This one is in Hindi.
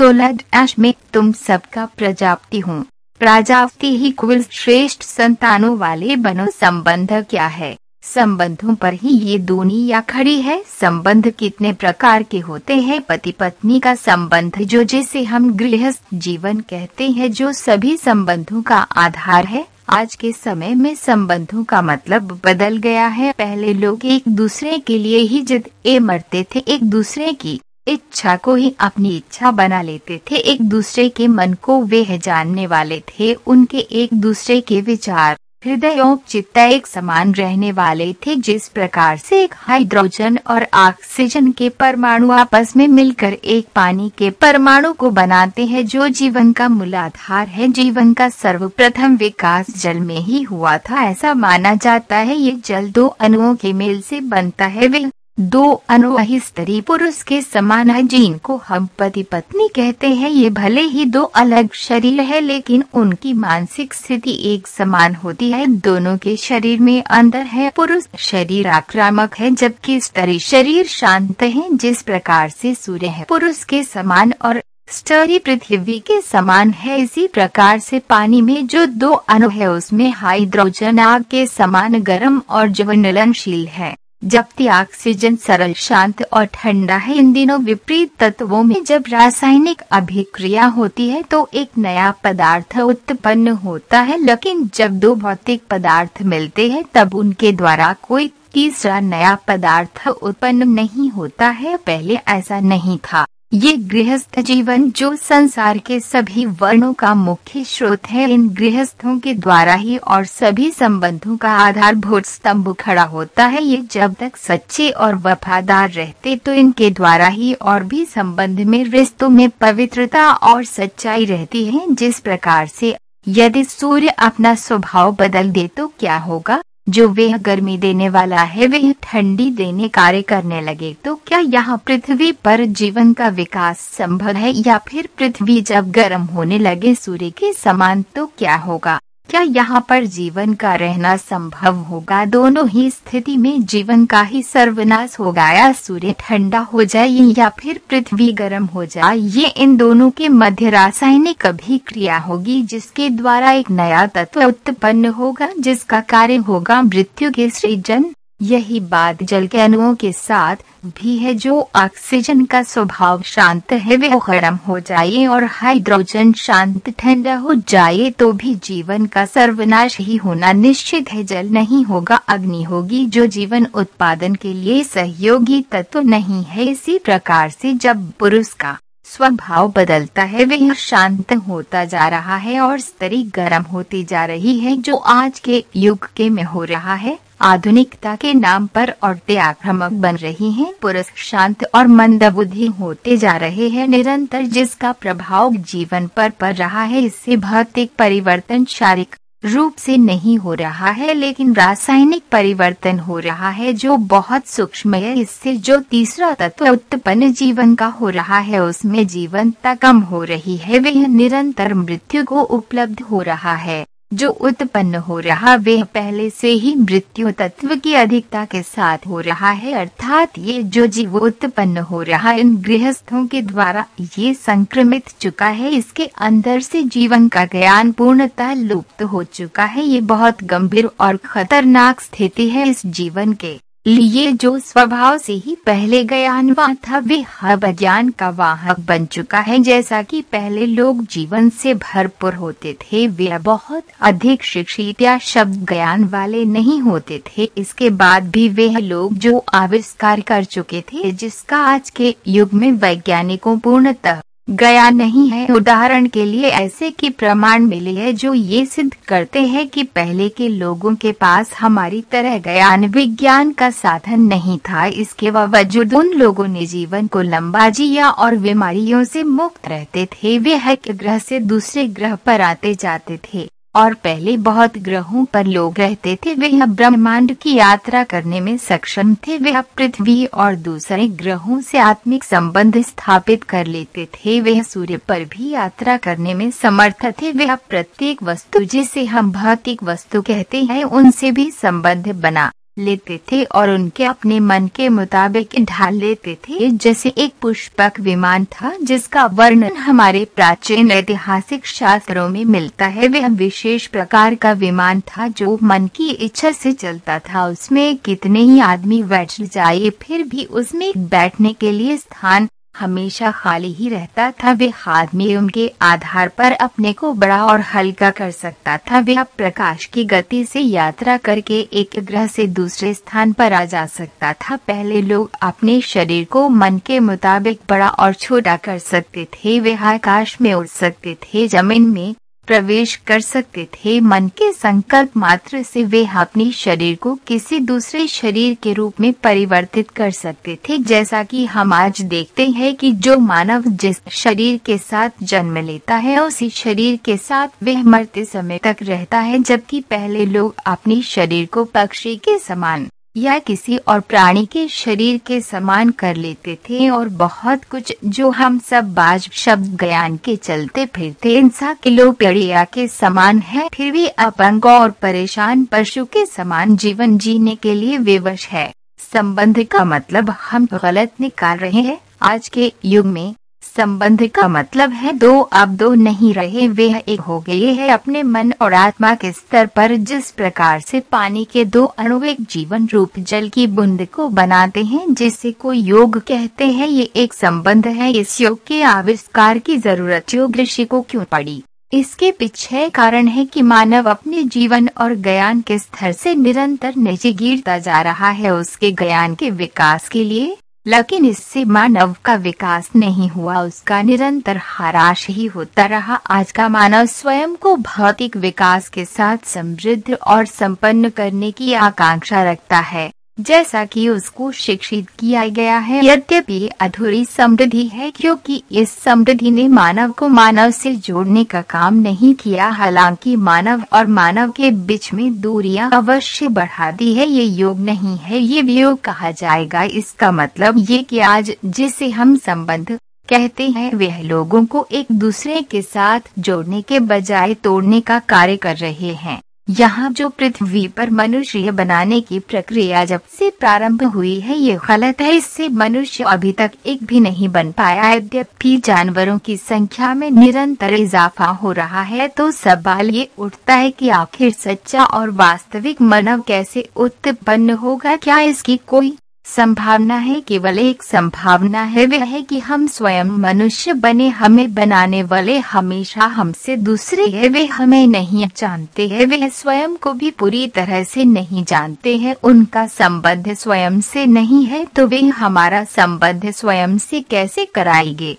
सोलह डैश में तुम सबका प्रजापति हूँ। प्रजापति ही कुल श्रेष्ठ संतानों वाले बनो संबंध क्या है? संबंधों पर ही ये दुनिया खड़ी है? संबंध कितने प्रकार के होते हैं? पति पत्नी का संबंध जो जिसे हम गृहस्थ जीवन कहते हैं, जो सभी संबंधों का आधार है। आज के समय में संबंधों का मतलब बदल गया है। पहले लोग एक दूसरे के लिए ही जिद ए मरते थे, एक दूसरे की इच्छा को ही अपनी इच्छा बना लेते थे। एक दूसरे के मन को वे जानने वाले थे। उनके एक दूसरे के विचार, हृदय, चित्त एक समान रहने वाले थे। जिस प्रकार से एक हाइड्रोजन और ऑक्सीजन के परमाणु आपस में मिलकर एक पानी के परमाणु को बनाते हैं, जो जीवन का मूल आधार है। जीवन का सर्वप्रथम विकास जल में ही हुआ था। ऐसा माना जाता है, ये जल दो अणुओं के मेल से बनता है। वे दो अनुवाही स्त्री पुरुष के समान है जिनको हम पति पत्नी कहते हैं। ये भले ही दो अलग शरीर है, लेकिन उनकी मानसिक स्थिति एक समान होती है। दोनों के शरीर में अंदर है। पुरुष शरीर आक्रामक है, जबकि स्त्री शरीर शांत है, जिस प्रकार से सूर्य है। पुरुष के समान और स्टरी पृथ्वी के समान है। इसी प्रकार से पानी में जो दो अणु है, उसमें हाइड्रोजन आग के समान गर्म और ज्वलनशील है। जबकि ऑक्सीजन सरल, शांत और ठंडा है, इन दिनों विपरीत तत्वों में जब रासायनिक अभिक्रिया होती है तो एक नया पदार्थ उत्पन्न होता है। लेकिन जब दो भौतिक पदार्थ मिलते हैं, तब उनके द्वारा कोई तीसरा नया पदार्थ उत्पन्न नहीं होता है। पहले ऐसा नहीं था। ये गृहस्थ जीवन जो संसार के सभी वर्णों का मुख्य स्रोत है, इन गृहस्थों के द्वारा ही और सभी संबंधों का आधारभूत स्तंभ खड़ा होता है। ये जब तक सच्चे और वफादार रहते तो इनके द्वारा ही और भी संबंध में, रिश्तों में पवित्रता और सच्चाई रहती है। जिस प्रकार से यदि सूर्य अपना स्वभाव बदल दे तो क्या होगा? जो वह गर्मी देने वाला है, वह ठंडी देने कार्य करने लगे। तो क्या यहाँ पृथ्वी पर जीवन का विकास संभव है या फिर पृथ्वी जब गर्म होने लगे सूर्य के समान तो क्या होगा? क्या यहाँ पर जीवन का रहना संभव होगा? दोनों ही स्थिति में जीवन का ही सर्वनाश होगा या सूर्य ठंडा हो जाए या फिर पृथ्वी गर्म हो जाए, ये इन दोनों के मध्य रासायनिक अभिक्रिया होगी, जिसके द्वारा एक नया तत्व उत्पन्न होगा, जिसका कार्य होगा मृत्यु के सृजन। यही बात जल के अणुओं के साथ भी है जो ऑक्सीजन का स्वभाव शांत है, वे गर्म हो जाए और हाइड्रोजन शांत ठंडा हो जाए तो भी जीवन का सर्वनाश ही होना निश्चित है। जल नहीं होगा, अग्नि होगी, जो जीवन उत्पादन के लिए सहयोगी तत्व नहीं है। इसी प्रकार से जब पुरुष का स्वभाव बदलता है, वह शांत होता जा रहा है और स्तरी गर्म होती जा रही है, जो आज के युग के में हो रहा है। आधुनिकता के नाम पर औरतें आक्रामक बन रही हैं, पुरुष शांत और मंदबुद्धि होते जा रहे हैं, निरंतर जिसका प्रभाव जीवन पर पड़ रहा है, इससे भौतिक परिवर्तन, शारीरिक रूप से नहीं हो रहा है, लेकिन रासायनिक परिवर्तन हो रहा है, जो बहुत सूक्ष्म है। इससे जो तीसरा तत्व उत्पन्न जीवन का हो रहा है, उसमें जीवनता कम हो रही है, वह निरंतर मृत्यु को उपलब्ध हो रहा है। जो उत्पन्न हो रहा, वह पहले से ही मृत्यु तत्व की अधिकता के साथ हो रहा है, अर्थात ये जो जीव उत्पन्न हो रहा, इन गृहस्थों के द्वारा ये संक्रमित चुका है, इसके अंदर से जीवन का ज्ञान पूर्णतः लुप्त हो चुका है, ये बहुत गंभीर और खतरनाक स्थिति है इस जीवन के। लिए जो स्वभाव से ही पहले ज्ञानवान था, वे हब ज्ञान का वाहक बन चुका है। जैसा कि पहले लोग जीवन से भरपूर होते थे, वे बहुत अधिक शिक्षित या शब्द ज्ञान वाले नहीं होते थे। इसके बाद भी वे लोग जो आविष्कार कर चुके थे, जिसका आज के युग में वैज्ञानिकों पूर्णतः गया नहीं है। उदाहरण के लिए ऐसे की प्रमाण मिले हैं जो ये सिद्ध करते हैं कि पहले के लोगों के पास हमारी तरह ज्ञान विज्ञान का साधन नहीं था। इसके बावजूद उन लोगों ने जीवन को लंबा जिया और बीमारियों से मुक्त रहते थे। वे एक ग्रह से दूसरे ग्रह पर आते जाते थे। और पहले बहुत ग्रहों पर लोग रहते थे, वे ब्रह्मांड की यात्रा करने में सक्षम थे। वे पृथ्वी और दूसरे ग्रहों से आत्मिक संबंध स्थापित कर लेते थे। वे सूर्य पर भी यात्रा करने में समर्थ थे। वे प्रत्येक वस्तु जिसे हम भौतिक वस्तु कहते हैं, उनसे भी संबंध बना। लेते थे और उनके अपने मन के मुताबिक ढाल लेते थे, जैसे एक पुष्पक विमान था, जिसका वर्णन हमारे प्राचीन ऐतिहासिक शास्त्रों में मिलता है। वह विशेष प्रकार का विमान था जो मन की इच्छा से चलता था। उसमें कितने ही आदमी बैठ जाए, फिर भी उसमें बैठने के लिए स्थान हमेशा खाली ही रहता था, वे हाथ में उनके आधार पर अपने को बड़ा और हल्का कर सकता था। वह प्रकाश की गति से यात्रा करके एक ग्रह से दूसरे स्थान पर आ जा सकता था। पहले लोग अपने शरीर को मन के मुताबिक बड़ा और छोटा कर सकते थे, वे आकाश में उड़ सकते थे, ज़मीन में प्रवेश कर सकते थे। मन के संकल्प मात्र से वे अपने शरीर को किसी दूसरे शरीर के रूप में परिवर्तित कर सकते थे। जैसा कि हम आज देखते हैं कि जो मानव जिस शरीर के साथ जन्म लेता है, उसी शरीर के साथ वह मरते समय तक रहता है, जबकि पहले लोग अपने शरीर को पक्षी के समान या किसी और प्राणी के शरीर के समान कर लेते थे और बहुत कुछ जो हम सब बाज शब्द ज्ञान के चलते फिरते इंसा किलो पेड़िया के समान है, फिर भी अपंग और परेशान पशु के समान जीवन जीने के लिए विवश है। संबंध का मतलब हम गलत निकाल रहे हैं। आज के युग में संबंध का मतलब है, दो अब दो नहीं रहे, वे एक हो गए है अपने मन और आत्मा के स्तर पर, जिस प्रकार से पानी के दो अणु एक जीवन रूप जल की बूंद को बनाते हैं, जिसे को योग कहते हैं, ये एक संबंध है, इस योग के आविष्कार की ज़रूरत योग ऋषि को क्यों पड़ी? इसके पीछे कारण है कि मानव अपने जीवन और ज्ञान के स्तर से निरंतर नीचे गिरता जा रहा है, उसके ज्ञान के विकास के लिए। लेकिन इससे मानव का विकास नहीं हुआ, उसका निरंतर हराश ही होता रहा। आज का मानव स्वयं को भौतिक विकास के साथ समृद्ध और संपन्न करने की आकांक्षा रखता है। जैसा कि उसको शिक्षित किया गया है, यद्यपि अधूरी समृद्धि है क्योंकि इस समृद्धि ने मानव को मानव से जोड़ने का काम नहीं किया, हालाँकि मानव और मानव के बीच में दूरियाँ अवश्य बढ़ा दी है, ये योग नहीं है, ये वियोग कहा जाएगा। इसका मतलब ये कि आज जिसे हम संबंध कहते हैं, वह लोगों को एक दूसरे के साथ जोड़ने के बजाय तोड़ने का कार्य कर रहे हैं। यहाँ जो पृथ्वी पर मनुष्य बनाने की प्रक्रिया जब से प्रारंभ हुई है, ये गलत है। इससे मनुष्य अभी तक एक भी नहीं बन पाया। यद्यपि जानवरों की संख्या में निरंतर इजाफा हो रहा है तो सवाल ये उठता है कि आखिर सच्चा और वास्तविक मानव कैसे उत्पन्न होगा? क्या इसकी कोई संभावना है, केवल एक संभावना है, वह है कि हम स्वयं मनुष्य बने, हमें बनाने वाले हमेशा हमसे दूसरे है, वे हमें नहीं जानते हैं वे स्वयं को भी पूरी तरह से नहीं जानते हैं, उनका संबंध स्वयं से नहीं है तो वे हमारा संबंध स्वयं से कैसे कराएँगे?